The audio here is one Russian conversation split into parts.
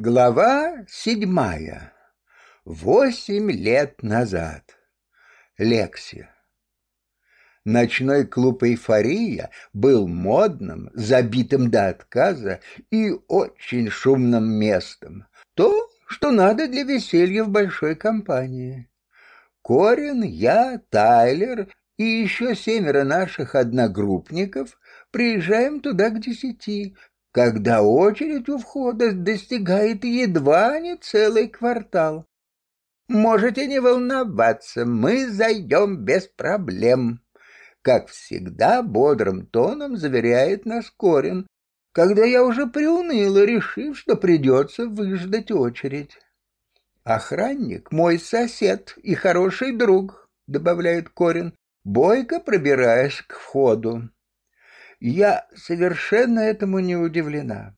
Глава седьмая. Восемь лет назад. Лекси. Ночной клуб «Эйфория» был модным, забитым до отказа и очень шумным местом. То, что надо для веселья в большой компании. Корин, я, Тайлер и еще семеро наших одногруппников приезжаем туда к десяти, когда очередь у входа достигает едва не целый квартал. Можете не волноваться, мы зайдем без проблем. Как всегда, бодрым тоном заверяет нас Корин, когда я уже приуныла, решив, что придется выждать очередь. Охранник — мой сосед и хороший друг, добавляет Корин, бойко пробираясь к входу. Я совершенно этому не удивлена.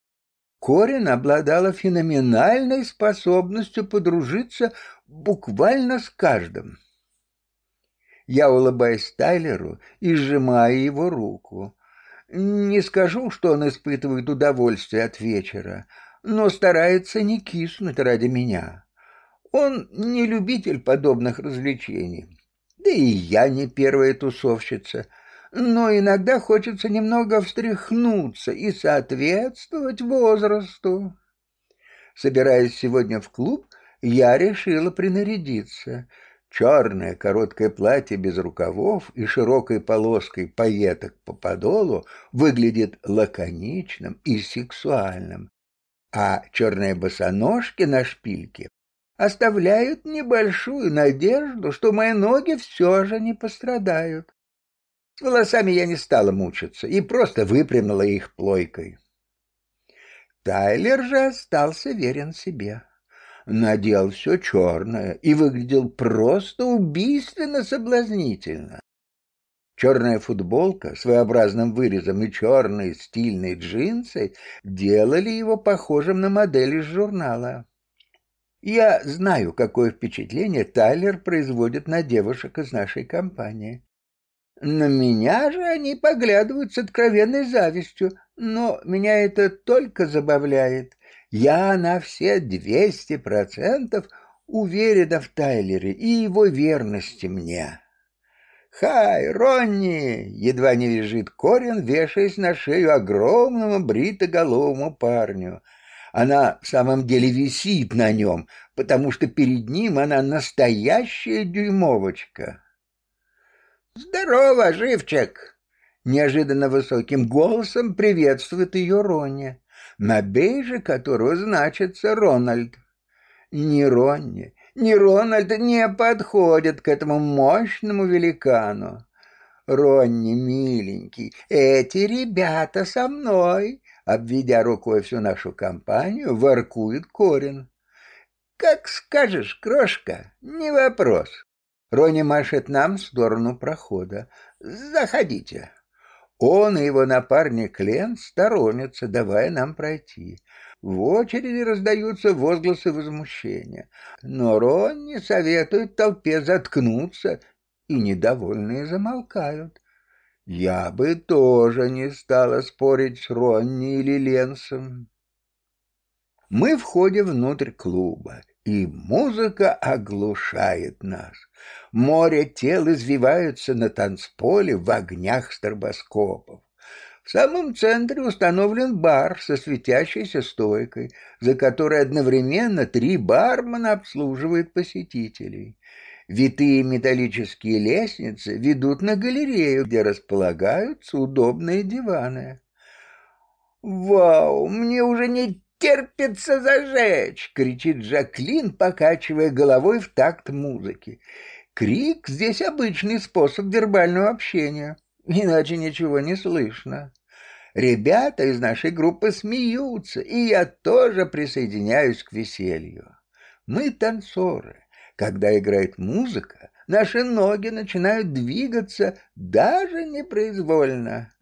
Корин обладала феноменальной способностью подружиться буквально с каждым. Я улыбаюсь Тайлеру и сжимаю его руку. Не скажу, что он испытывает удовольствие от вечера, но старается не киснуть ради меня. Он не любитель подобных развлечений. Да и я не первая тусовщица — но иногда хочется немного встряхнуться и соответствовать возрасту. Собираясь сегодня в клуб, я решила принарядиться. Черное короткое платье без рукавов и широкой полоской пайеток по подолу выглядит лаконичным и сексуальным, а черные босоножки на шпильке оставляют небольшую надежду, что мои ноги все же не пострадают. С волосами я не стала мучиться и просто выпрямила их плойкой. Тайлер же остался верен себе. Надел все черное и выглядел просто убийственно соблазнительно. Черная футболка, своеобразным вырезом и черные стильные джинсы делали его похожим на модель из журнала. Я знаю, какое впечатление Тайлер производит на девушек из нашей компании. На меня же они поглядывают с откровенной завистью, но меня это только забавляет. Я на все двести процентов уверена в Тайлере и его верности мне. «Хай, Ронни!» — едва не лежит Корин, вешаясь на шею огромному бритоголовому парню. Она в самом деле висит на нем, потому что перед ним она настоящая дюймовочка. «Здорово, живчик!» Неожиданно высоким голосом приветствует ее Ронни, на бейже которого значится Рональд. Ни Ронни, ни Рональд не подходят к этому мощному великану. Ронни, миленький, эти ребята со мной, обведя рукой всю нашу компанию, воркует Корин. Как скажешь, крошка, не вопрос. Рони машет нам в сторону прохода. «Заходите». Он и его напарник Лен сторонятся, давая нам пройти. В очереди раздаются возгласы возмущения. Но Ронни советует толпе заткнуться, и недовольные замолкают. Я бы тоже не стала спорить с Ронни или Ленсом. Мы входим внутрь клуба, и музыка оглушает нас. Море тел извиваются на танцполе в огнях стробоскопов. В самом центре установлен бар со светящейся стойкой, за которой одновременно три бармена обслуживают посетителей. Витые металлические лестницы ведут на галерею, где располагаются удобные диваны. «Вау, мне уже не терпится зажечь!» — кричит Жаклин, покачивая головой в такт музыки. Крик здесь обычный способ вербального общения, иначе ничего не слышно. Ребята из нашей группы смеются, и я тоже присоединяюсь к веселью. Мы танцоры. Когда играет музыка, наши ноги начинают двигаться даже непроизвольно.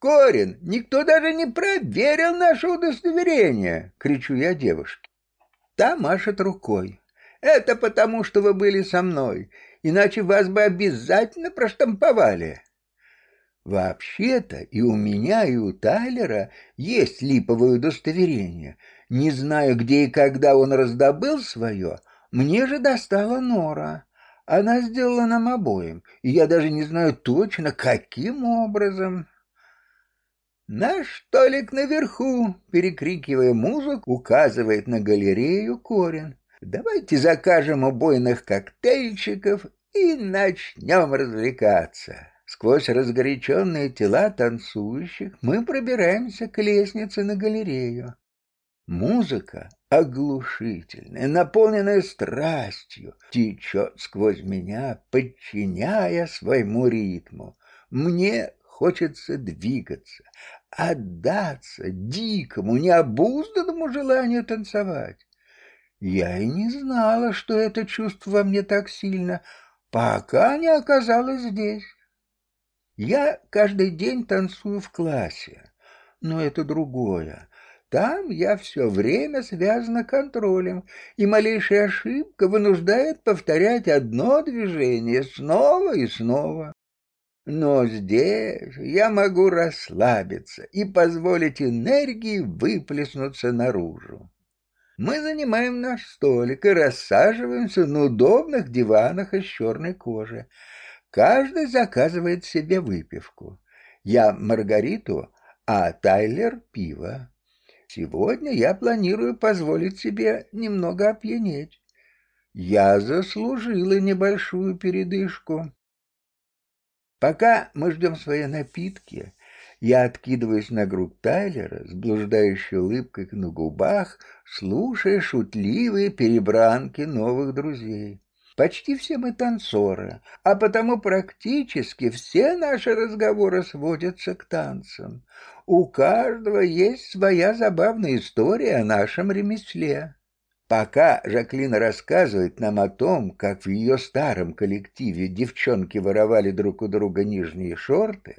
«Корин, никто даже не проверил наше удостоверение!» — кричу я девушке. Та машет рукой. «Это потому, что вы были со мной, иначе вас бы обязательно проштамповали». Вообще-то и у меня, и у Тайлера есть липовое удостоверение. Не знаю, где и когда он раздобыл свое, мне же достала Нора. Она сделала нам обоим, и я даже не знаю точно, каким образом. «Наш столик наверху!» — перекрикивая музыку, указывает на галерею Корин. «Давайте закажем убойных коктейльчиков и начнем развлекаться». Сквозь разгоряченные тела танцующих мы пробираемся к лестнице на галерею. Музыка оглушительная, наполненная страстью, течет сквозь меня, подчиняя своему ритму. Мне хочется двигаться, отдаться дикому, необузданному желанию танцевать. Я и не знала, что это чувство во мне так сильно, пока не оказалось здесь. Я каждый день танцую в классе, но это другое. Там я все время связана контролем, и малейшая ошибка вынуждает повторять одно движение снова и снова. Но здесь я могу расслабиться и позволить энергии выплеснуться наружу. Мы занимаем наш столик и рассаживаемся на удобных диванах из черной кожи. Каждый заказывает себе выпивку. Я Маргариту, а Тайлер — пиво. Сегодня я планирую позволить себе немного опьянеть. Я заслужила небольшую передышку. Пока мы ждем свои напитки, я откидываюсь на грудь Тайлера с блуждающей улыбкой на губах, слушая шутливые перебранки новых друзей. Почти все мы танцоры, а потому практически все наши разговоры сводятся к танцам. У каждого есть своя забавная история о нашем ремесле. Пока Жаклин рассказывает нам о том, как в ее старом коллективе девчонки воровали друг у друга нижние шорты,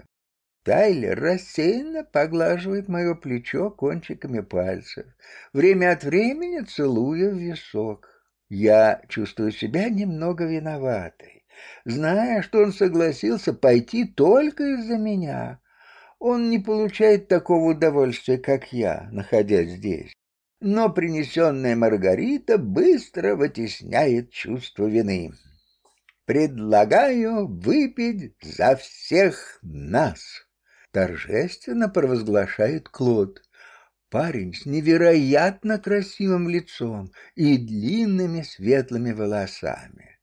Тайлер рассеянно поглаживает мое плечо кончиками пальцев, время от времени целуя в висок. Я чувствую себя немного виноватой, зная, что он согласился пойти только из-за меня. Он не получает такого удовольствия, как я, находясь здесь но принесенная Маргарита быстро вытесняет чувство вины. «Предлагаю выпить за всех нас!» Торжественно провозглашает Клод. Парень с невероятно красивым лицом и длинными светлыми волосами.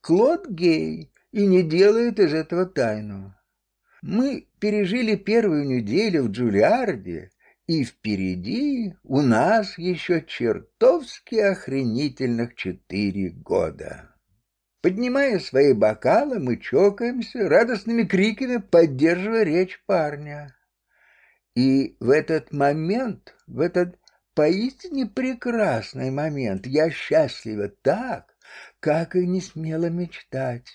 Клод гей и не делает из этого тайну. Мы пережили первую неделю в Джулиарде и впереди у нас еще чертовски охренительных четыре года. Поднимая свои бокалы, мы чокаемся, радостными криками поддерживая речь парня. И в этот момент, в этот поистине прекрасный момент, я счастлива так, как и не смела мечтать.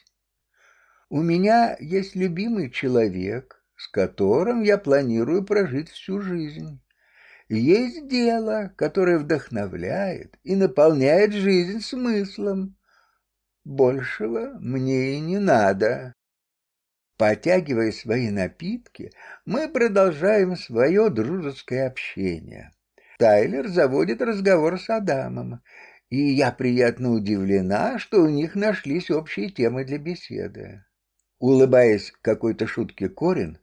У меня есть любимый человек, с которым я планирую прожить всю жизнь. Есть дело, которое вдохновляет и наполняет жизнь смыслом. Большего мне и не надо. Потягивая свои напитки, мы продолжаем свое дружеское общение. Тайлер заводит разговор с Адамом, и я приятно удивлена, что у них нашлись общие темы для беседы. Улыбаясь какой-то шутке Корин,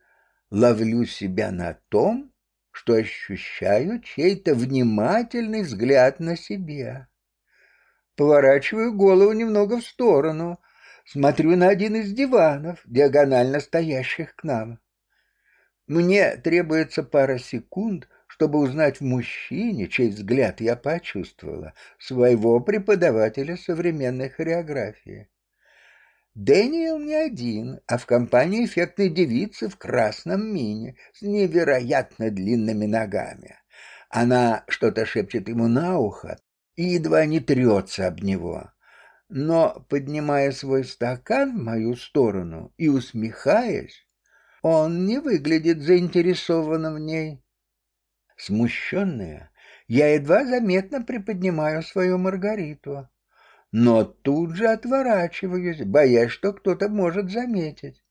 ловлю себя на том, что ощущаю чей-то внимательный взгляд на себя. Поворачиваю голову немного в сторону, смотрю на один из диванов, диагонально стоящих к нам. Мне требуется пара секунд, чтобы узнать в мужчине, чей взгляд я почувствовала, своего преподавателя современной хореографии. Дэниел не один, а в компании эффектной девицы в красном мини с невероятно длинными ногами. Она что-то шепчет ему на ухо и едва не трется об него. Но, поднимая свой стакан в мою сторону и усмехаясь, он не выглядит заинтересованным в ней. Смущенная, я едва заметно приподнимаю свою Маргариту но тут же отворачиваюсь, боясь, что кто-то может заметить.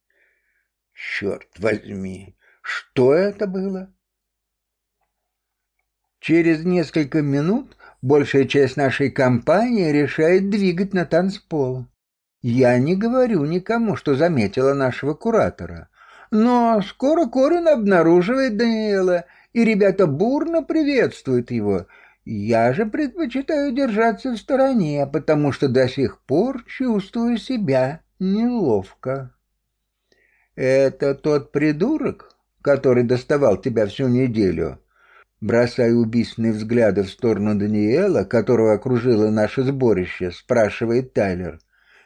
Черт возьми, что это было? Через несколько минут большая часть нашей компании решает двигать на танцпол. Я не говорю никому, что заметила нашего куратора. Но скоро Корин обнаруживает Даниэла, и ребята бурно приветствуют его. Я же предпочитаю держаться в стороне, потому что до сих пор чувствую себя неловко. «Это тот придурок, который доставал тебя всю неделю?» Бросая убийственные взгляды в сторону Даниэла, которого окружило наше сборище, спрашивает Тайлер.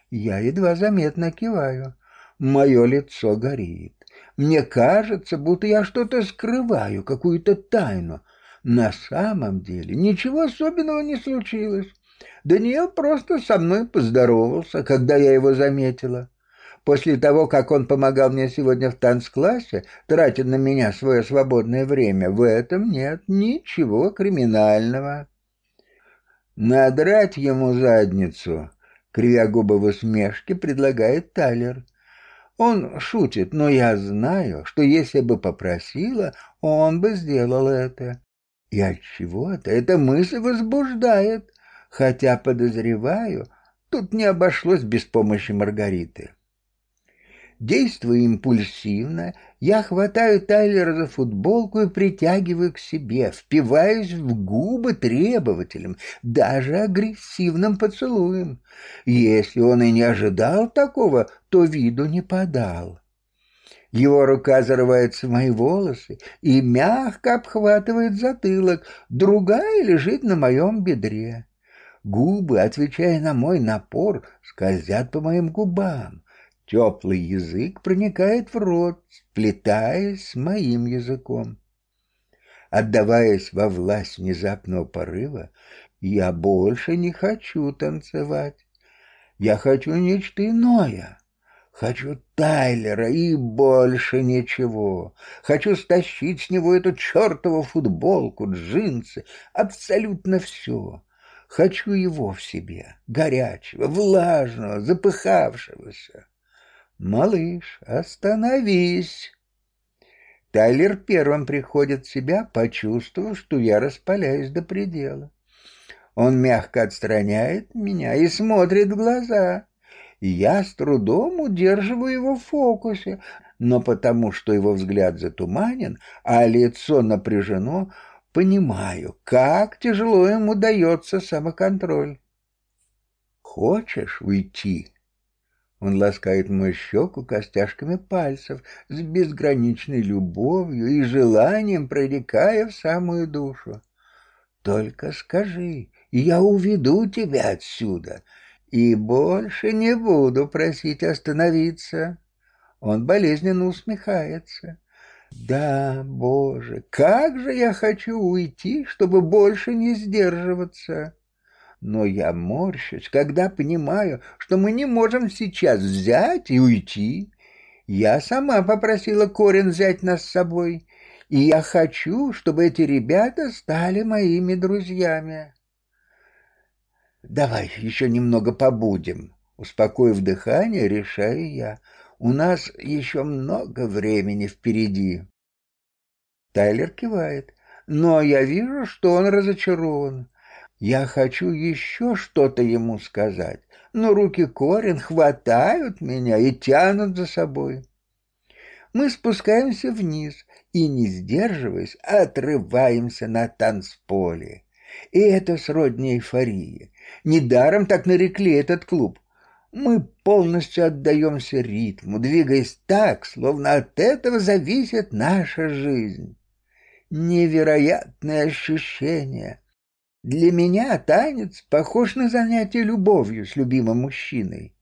Я едва заметно киваю. Мое лицо горит. Мне кажется, будто я что-то скрываю, какую-то тайну. На самом деле ничего особенного не случилось. Даниэл просто со мной поздоровался, когда я его заметила. После того, как он помогал мне сегодня в танцклассе, тратя на меня свое свободное время, в этом нет ничего криминального. Надрать ему задницу, кривя губы в усмешке, предлагает Тайлер. Он шутит, но я знаю, что если бы попросила, он бы сделал это. И от чего-то эта мысль возбуждает, хотя, подозреваю, тут не обошлось без помощи Маргариты. Действуя импульсивно, я хватаю Тайлера за футболку и притягиваю к себе, впиваюсь в губы требователем, даже агрессивным поцелуем. Если он и не ожидал такого, то виду не подал. Его рука зарывается в мои волосы и мягко обхватывает затылок, другая лежит на моем бедре. Губы, отвечая на мой напор, скользят по моим губам. Теплый язык проникает в рот, сплетаясь с моим языком. Отдаваясь во власть внезапного порыва, я больше не хочу танцевать. Я хочу нечто иное. Хочу Тайлера и больше ничего. Хочу стащить с него эту чертову футболку, джинсы, абсолютно все. Хочу его в себе, горячего, влажного, запыхавшегося. «Малыш, остановись!» Тайлер первым приходит в себя, почувствовав, что я распаляюсь до предела. Он мягко отстраняет меня и смотрит в глаза. Я с трудом удерживаю его в фокусе, но потому что его взгляд затуманен, а лицо напряжено, понимаю, как тяжело ему дается самоконтроль. «Хочешь уйти?» Он ласкает мою щеку костяшками пальцев с безграничной любовью и желанием, проникая в самую душу. Только скажи, и я уведу тебя отсюда, и больше не буду просить остановиться. Он болезненно усмехается. Да, Боже, как же я хочу уйти, чтобы больше не сдерживаться но я морщусь, когда понимаю, что мы не можем сейчас взять и уйти. Я сама попросила Корин взять нас с собой, и я хочу, чтобы эти ребята стали моими друзьями. Давай еще немного побудем. Успокоив дыхание, решаю я. У нас еще много времени впереди. Тайлер кивает, но я вижу, что он разочарован. Я хочу еще что-то ему сказать, но руки Корин хватают меня и тянут за собой. Мы спускаемся вниз и, не сдерживаясь, отрываемся на танцполе. И это сродни эйфории. Недаром так нарекли этот клуб. Мы полностью отдаемся ритму, двигаясь так, словно от этого зависит наша жизнь. Невероятное ощущение, для меня танец похож на занятие любовью с любимым мужчиной.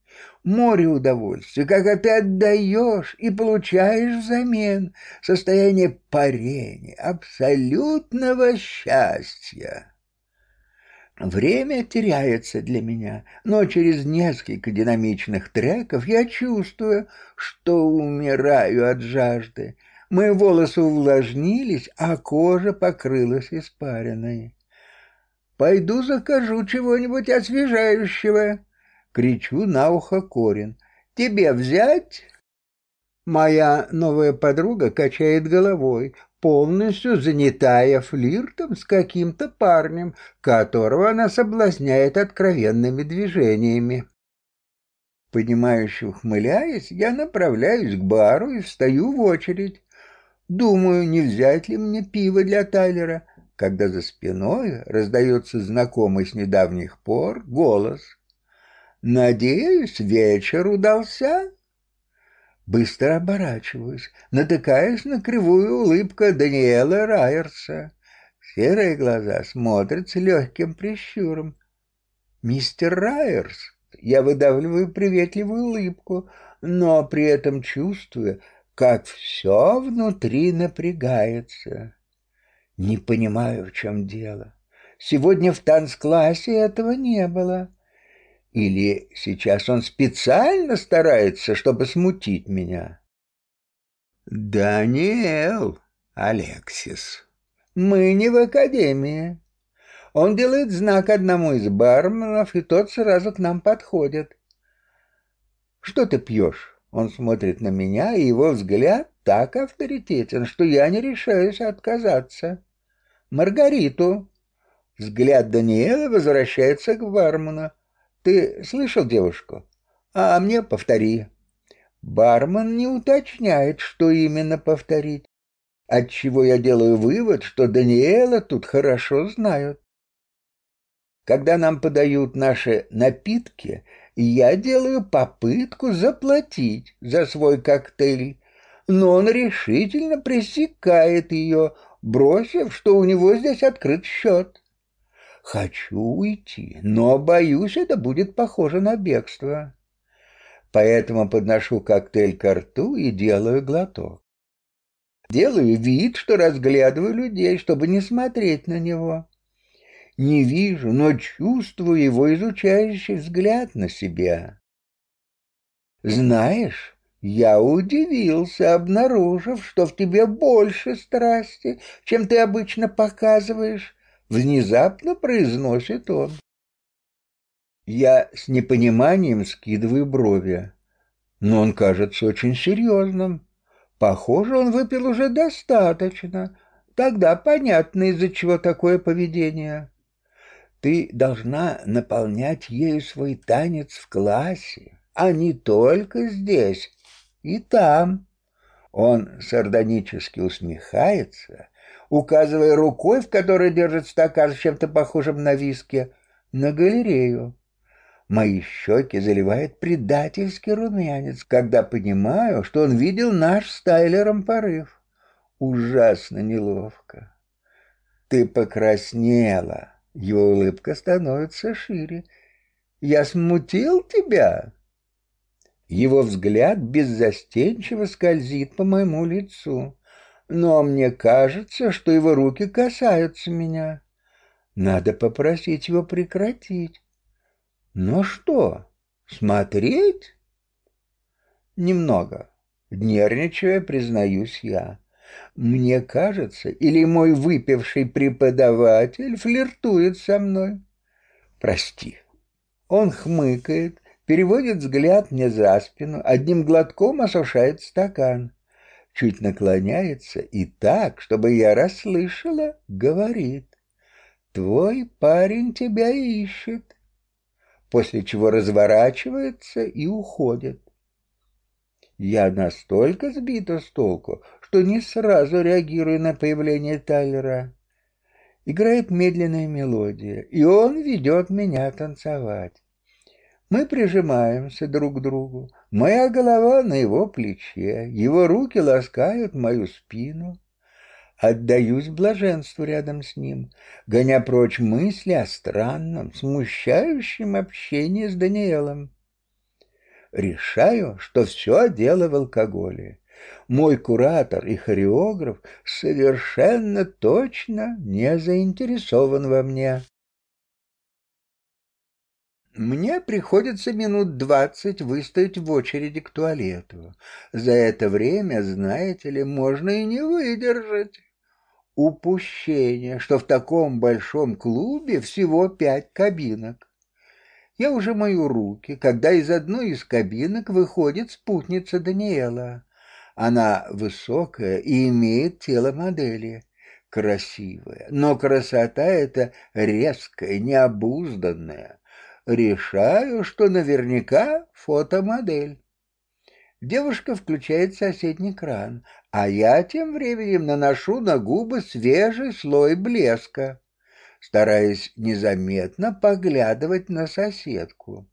Море удовольствия, когда ты отдаешь и получаешь взамен состояние парения, абсолютного счастья. Время теряется для меня, но через несколько динамичных треков я чувствую, что умираю от жажды. Мои волосы увлажнились, а кожа покрылась испариной. Пойду закажу чего-нибудь освежающего. Кричу на ухо Корин. Тебе взять? Моя новая подруга качает головой, полностью занятая флиртом с каким-то парнем, которого она соблазняет откровенными движениями. Понимающе ухмыляясь, я направляюсь к бару и встаю в очередь. Думаю, не взять ли мне пиво для Тайлера, когда за спиной раздается знакомый с недавних пор голос. «Надеюсь, вечер удался?» Быстро оборачиваюсь, натыкаюсь на кривую улыбку Даниэла Райерса. Серые глаза смотрят с легким прищуром. «Мистер Райерс!» Я выдавливаю приветливую улыбку, но при этом чувствую, как все внутри напрягается. Не понимаю, в чем дело. Сегодня в танцклассе этого не было. Или сейчас он специально старается, чтобы смутить меня? Даниэл, Алексис, мы не в академии. Он делает знак одному из барменов, и тот сразу к нам подходит. Что ты пьешь? Он смотрит на меня, и его взгляд так авторитетен, что я не решаюсь отказаться. Маргариту. Взгляд Даниэла возвращается к бармену. Ты слышал девушку? А мне повтори. Бармен не уточняет, что именно повторить, отчего я делаю вывод, что Даниэла тут хорошо знают. Когда нам подают наши напитки, я делаю попытку заплатить за свой коктейль, но он решительно пресекает ее, бросив, что у него здесь открыт счет. Хочу уйти, но боюсь, это будет похоже на бегство. Поэтому подношу коктейль к рту и делаю глоток. Делаю вид, что разглядываю людей, чтобы не смотреть на него. Не вижу, но чувствую его изучающий взгляд на себя. Знаешь, я удивился, обнаружив, что в тебе больше страсти, чем ты обычно показываешь, внезапно произносит он. Я с непониманием скидываю брови, но он кажется очень серьезным. Похоже, он выпил уже достаточно. Тогда понятно, из-за чего такое поведение. Ты должна наполнять ею свой танец в классе, а не только здесь и там. Он сардонически усмехается указывая рукой, в которой держит стакан с чем-то похожим на виски, на галерею. Мои щеки заливает предательский румянец, когда понимаю, что он видел наш с Тайлером порыв. Ужасно неловко. Ты покраснела. Его улыбка становится шире. Я смутил тебя? Его взгляд беззастенчиво скользит по моему лицу но мне кажется, что его руки касаются меня. Надо попросить его прекратить. Но что, смотреть? Немного. Нервничая, признаюсь я. Мне кажется, или мой выпивший преподаватель флиртует со мной. Прости. Он хмыкает, переводит взгляд мне за спину, одним глотком осушает стакан чуть наклоняется и так, чтобы я расслышала, говорит. «Твой парень тебя ищет», после чего разворачивается и уходит. Я настолько сбита с толку, что не сразу реагирую на появление Тайлера. Играет медленная мелодия, и он ведет меня танцевать. Мы прижимаемся друг к другу. Моя голова на его плече, его руки ласкают мою спину. Отдаюсь блаженству рядом с ним, гоня прочь мысли о странном, смущающем общении с Даниэлом. Решаю, что все дело в алкоголе. Мой куратор и хореограф совершенно точно не заинтересован во мне. Мне приходится минут двадцать выстоять в очереди к туалету. За это время, знаете ли, можно и не выдержать. Упущение, что в таком большом клубе всего пять кабинок. Я уже мою руки, когда из одной из кабинок выходит спутница Даниэла. Она высокая и имеет тело модели. Красивая, но красота эта резкая, необузданная. Решаю, что наверняка фотомодель. Девушка включает соседний кран, а я тем временем наношу на губы свежий слой блеска, стараясь незаметно поглядывать на соседку.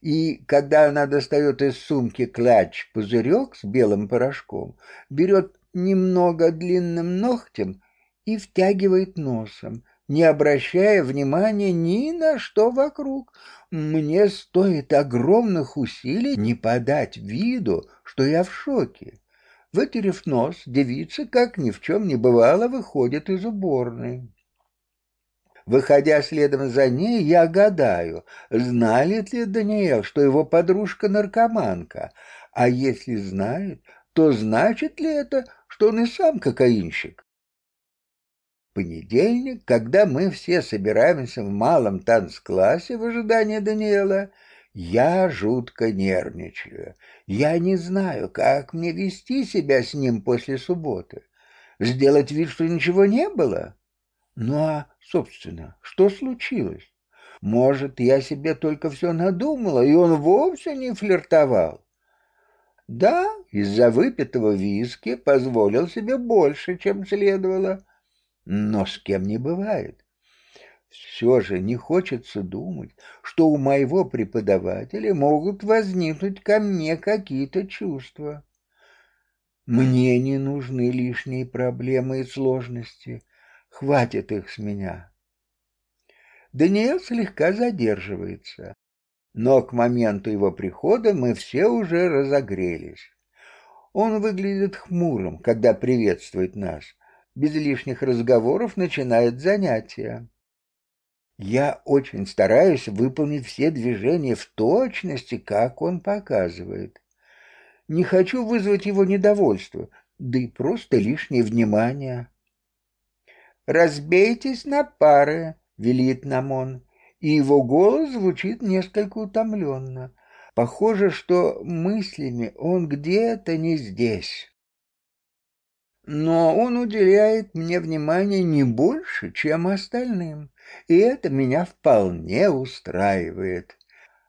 И когда она достает из сумки клатч пузырек с белым порошком, берет немного длинным ногтем и втягивает носом, не обращая внимания ни на что вокруг. Мне стоит огромных усилий не подать виду, что я в шоке. Вытерев нос, девица, как ни в чем не бывало, выходит из уборной. Выходя следом за ней, я гадаю, знает ли Даниэл, что его подружка наркоманка, а если знает, то значит ли это, что он и сам кокаинщик? Понедельник, когда мы все собираемся в малом танцклассе в ожидании Даниэла, я жутко нервничаю. Я не знаю, как мне вести себя с ним после субботы. Сделать вид, что ничего не было? Ну а, собственно, что случилось? Может, я себе только все надумала, и он вовсе не флиртовал? Да, из-за выпитого виски позволил себе больше, чем следовало, но с кем не бывает. Все же не хочется думать, что у моего преподавателя могут возникнуть ко мне какие-то чувства. Мне не нужны лишние проблемы и сложности. Хватит их с меня. Даниэл слегка задерживается, но к моменту его прихода мы все уже разогрелись. Он выглядит хмурым, когда приветствует нас. Без лишних разговоров начинает занятие. Я очень стараюсь выполнить все движения в точности, как он показывает. Не хочу вызвать его недовольство, да и просто лишнее внимание. «Разбейтесь на пары», — велит нам он, и его голос звучит несколько утомленно. Похоже, что мыслями он где-то не здесь. Но он уделяет мне внимание не больше, чем остальным, и это меня вполне устраивает.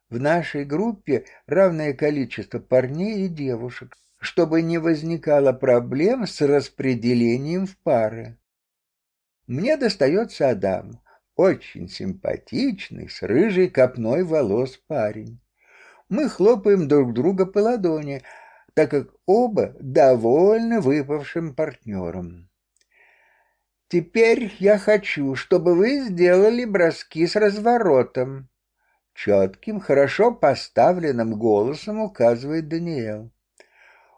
В нашей группе равное количество парней и девушек, чтобы не возникало проблем с распределением в пары. Мне достается Адам, очень симпатичный, с рыжей копной волос парень. Мы хлопаем друг друга по ладони, так как оба довольны выпавшим партнером. Теперь я хочу, чтобы вы сделали броски с разворотом. Четким, хорошо поставленным голосом указывает Даниэл.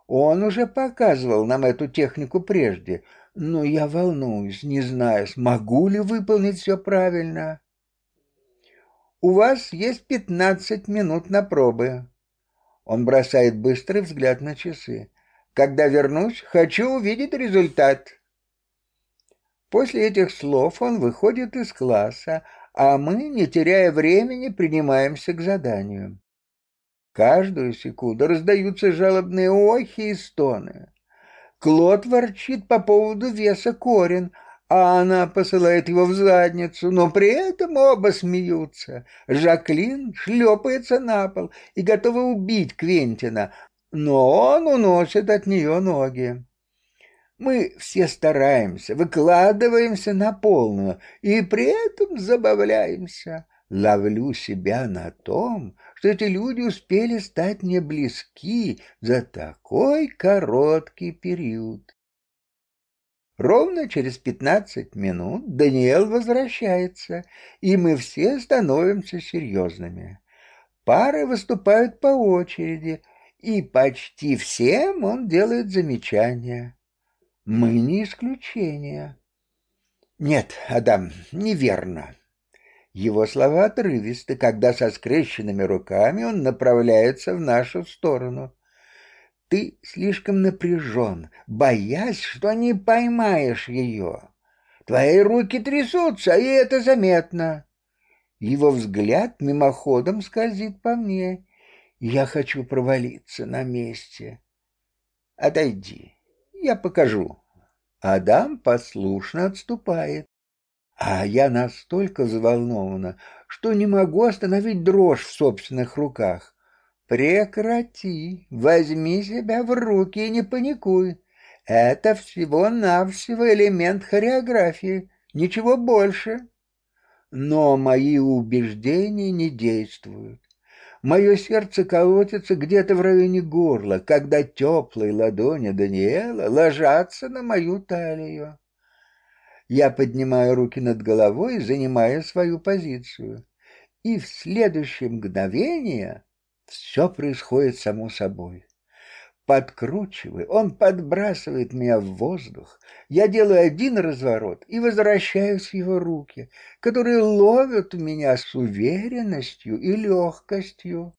Он уже показывал нам эту технику прежде, но я волнуюсь, не знаю, смогу ли выполнить все правильно. У вас есть пятнадцать минут на пробы. Он бросает быстрый взгляд на часы. Когда вернусь, хочу увидеть результат. После этих слов он выходит из класса, а мы, не теряя времени, принимаемся к заданию. Каждую секунду раздаются жалобные охи и стоны. Клод ворчит по поводу веса Корин, а она посылает его в задницу, но при этом оба смеются. Жаклин шлепается на пол и готова убить Квентина, но он уносит от нее ноги. Мы все стараемся, выкладываемся на полную и при этом забавляемся. Ловлю себя на том, что эти люди успели стать мне близки за такой короткий период. Ровно через пятнадцать минут Даниэл возвращается, и мы все становимся серьезными. Пары выступают по очереди, и почти всем он делает замечания. Мы не исключение. Нет, Адам, неверно. Его слова отрывисты, когда со скрещенными руками он направляется в нашу сторону. Ты слишком напряжен, боясь, что не поймаешь ее. Твои руки трясутся, и это заметно. Его взгляд мимоходом скользит по мне. Я хочу провалиться на месте. Отойди, я покажу. Адам послушно отступает. А я настолько взволнована, что не могу остановить дрожь в собственных руках. Прекрати, возьми себя в руки и не паникуй. Это всего-навсего элемент хореографии, ничего больше. Но мои убеждения не действуют. Мое сердце колотится где-то в районе горла, когда теплые ладони Даниэла ложатся на мою талию. Я поднимаю руки над головой, занимая свою позицию. И в следующее мгновение все происходит само собой. Подкручивая, он подбрасывает меня в воздух. Я делаю один разворот и возвращаюсь в его руки, которые ловят меня с уверенностью и легкостью.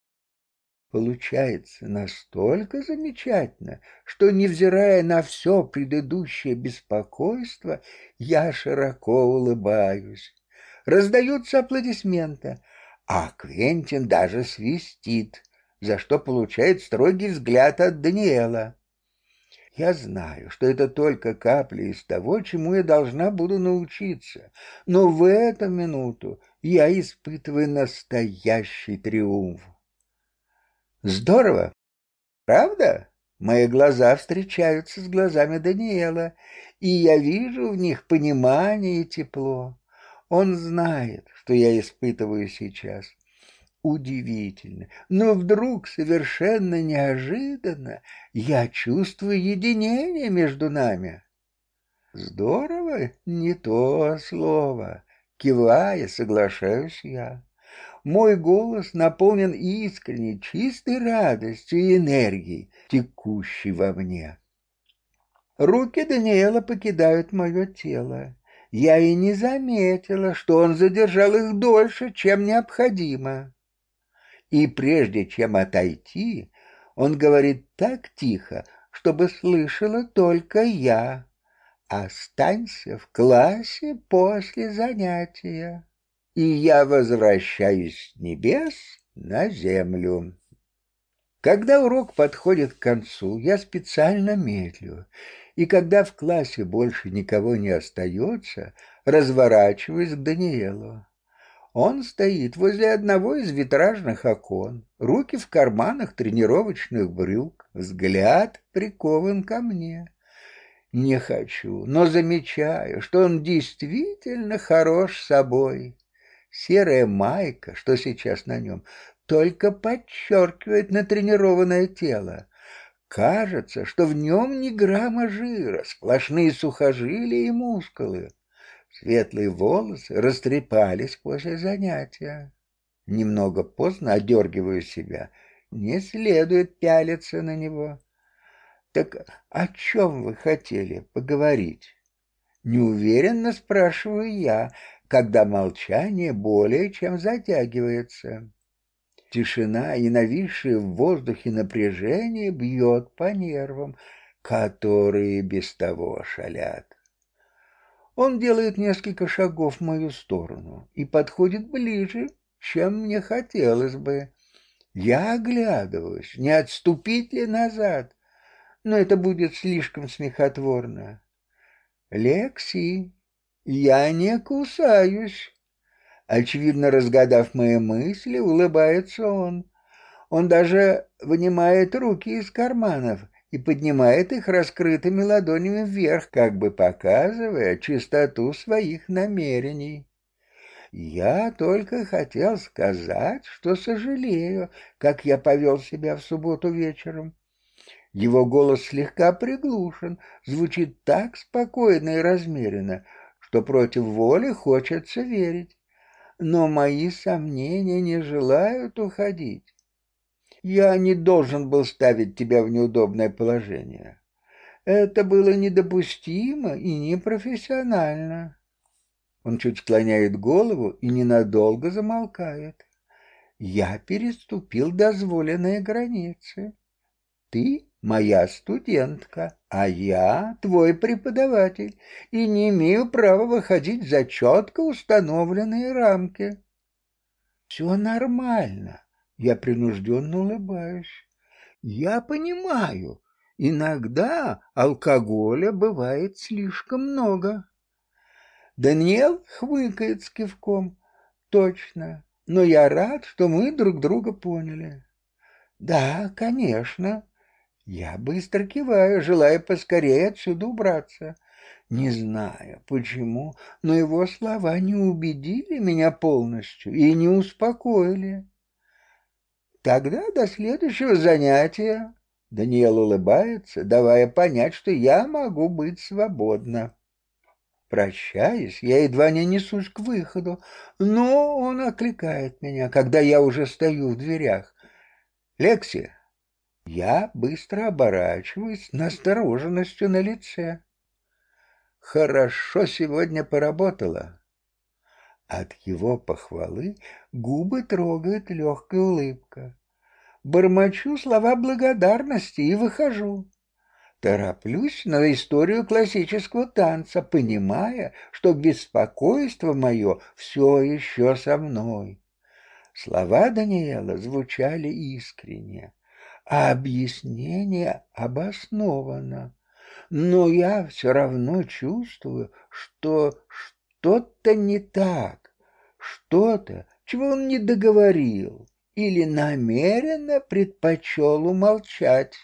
Получается настолько замечательно, что, невзирая на все предыдущее беспокойство, я широко улыбаюсь. Раздаются аплодисменты, а Квентин даже свистит, за что получает строгий взгляд от Даниэла. Я знаю, что это только капля из того, чему я должна буду научиться, но в эту минуту я испытываю настоящий триумф. Здорово, правда? Мои глаза встречаются с глазами Даниэла, и я вижу в них понимание и тепло. Он знает, что я испытываю сейчас. Удивительно, но вдруг совершенно неожиданно я чувствую единение между нами. Здорово, не то слово. Кивая, соглашаюсь я. Мой голос наполнен искренней, чистой радостью и энергией, текущей во мне. Руки Даниэла покидают мое тело. Я и не заметила, что он задержал их дольше, чем необходимо. И прежде чем отойти, он говорит так тихо, чтобы слышала только я. Останься в классе после занятия и я возвращаюсь с небес на землю. Когда урок подходит к концу, я специально медлю, и когда в классе больше никого не остается, разворачиваюсь к Даниэлу. Он стоит возле одного из витражных окон, руки в карманах тренировочных брюк, взгляд прикован ко мне. Не хочу, но замечаю, что он действительно хорош собой. Серая майка, что сейчас на нем, только подчеркивает натренированное тело. Кажется, что в нем ни грамма жира, сплошные сухожилия и мускулы. Светлые волосы растрепались после занятия. Немного поздно одергиваю себя. Не следует пялиться на него. Так о чем вы хотели поговорить? Неуверенно спрашиваю я, когда молчание более чем затягивается. Тишина и нависшее в воздухе напряжение бьет по нервам, которые без того шалят. Он делает несколько шагов в мою сторону и подходит ближе, чем мне хотелось бы. Я оглядываюсь, не отступить ли назад, но это будет слишком смехотворно. «Лекси!» Я не кусаюсь. Очевидно, разгадав мои мысли, улыбается он. Он даже вынимает руки из карманов и поднимает их раскрытыми ладонями вверх, как бы показывая чистоту своих намерений. Я только хотел сказать, что сожалею, как я повел себя в субботу вечером. Его голос слегка приглушен, звучит так спокойно и размеренно, что против воли хочется верить. Но мои сомнения не желают уходить. Я не должен был ставить тебя в неудобное положение. Это было недопустимо и непрофессионально. Он чуть склоняет голову и ненадолго замолкает. Я переступил дозволенные границы. Ты моя студентка, а я твой преподаватель и не имею права выходить за четко установленные рамки. Все нормально, я принужденно улыбаюсь. Я понимаю, Иногда алкоголя бывает слишком много. Даниэл хмыкает с кивком. Точно. Но я рад, что мы друг друга поняли. Да, конечно. Я быстро киваю, желая поскорее отсюда убраться. Не знаю, почему, но его слова не убедили меня полностью и не успокоили. Тогда до следующего занятия. Даниэл улыбается, давая понять, что я могу быть свободна. Прощаясь, я едва не несусь к выходу, но он окликает меня, когда я уже стою в дверях. «Лекси!» Я быстро оборачиваюсь настороженностью на лице. «Хорошо сегодня поработала». От его похвалы губы трогает легкая улыбка. Бормочу слова благодарности и выхожу. Тороплюсь на историю классического танца, понимая, что беспокойство мое все еще со мной. Слова Даниэла звучали искренне, объяснение обосновано. Но я все равно чувствую, что что-то не так, что-то, чего он не договорил или намеренно предпочел умолчать.